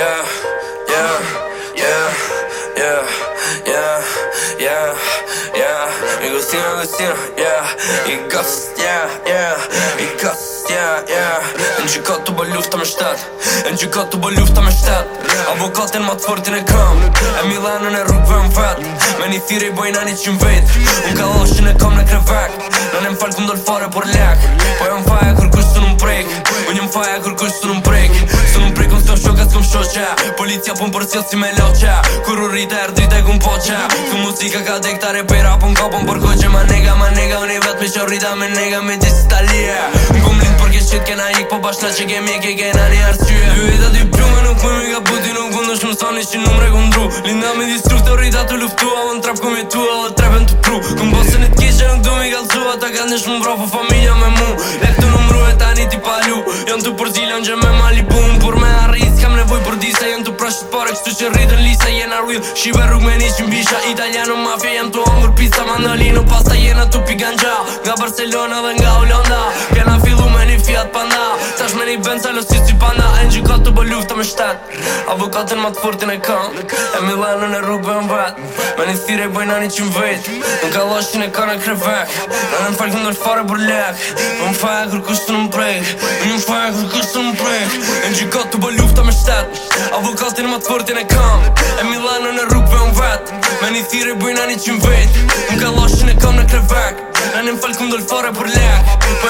Ja, ja, ja, ja, ja, ja, ja, Në gjikotu bë e Në gjikotu bë ljuftam e shtetë Avokatën më të fortin e kam E mila në në rrugëve në Me një thirë i bëjna një qimvejtë Në kaloshin e kam në krevak Në nem falë këmdo lëfare por lek Po jënë faja kur kështu në mprejk Në jam faja kur kështu në po qe Policia pun për cilë si me lo qe Kuru rrita e rdita e kun po Su muzika ka dek ta repera pun ka pun për koqe Ma nega, ma nega, unë i vet me qor rrita me nega me disi ta Në kum lind për kesh qit kena ik po bashna qe kemi e ke kena një arsye Ju e da dy pjume nuk për mi ka buti nuk gundosh më sani që në mre kundru Linda me distruf të rrita të luftu avë në trap kum jetu avë trepen të pru Kum bose në t'kishe nuk du mi kalzu ata ka nesh më vrapo familja me mu Lektu në ndru e tani t'i palu Jon t'u përzilon Gjë me mali bum Por me arrit s'kam nevoj për disa se t'u prasht t'pare Kështu që rritën lisa se jena real Shive rrug me një qim bisha Italiano mafia jem t'u ongur pizza mandolino Pasta jena t'u pigan qa Nga Barcelona dhe nga Holanda Kena fillu me një fiat panda Tash shme një benca lo si si panda E një kato bë lufta me shtet Avokatën ma fortin e kan E Milano në rrug bëm vet Me një thire bëj nani qim vet Nga lashin e kan e krevek Në në në falë lek Më më faja kështë në mprej një fërën kur kështë në mprej Në gjikot të bë lufta me shtet Avokatin më të fërtin e kam E Milano në rrug për në vet Me një thire bëjnë anë i qim vet Në galoshin e kam në krevek Në në falë këm dolfare për lek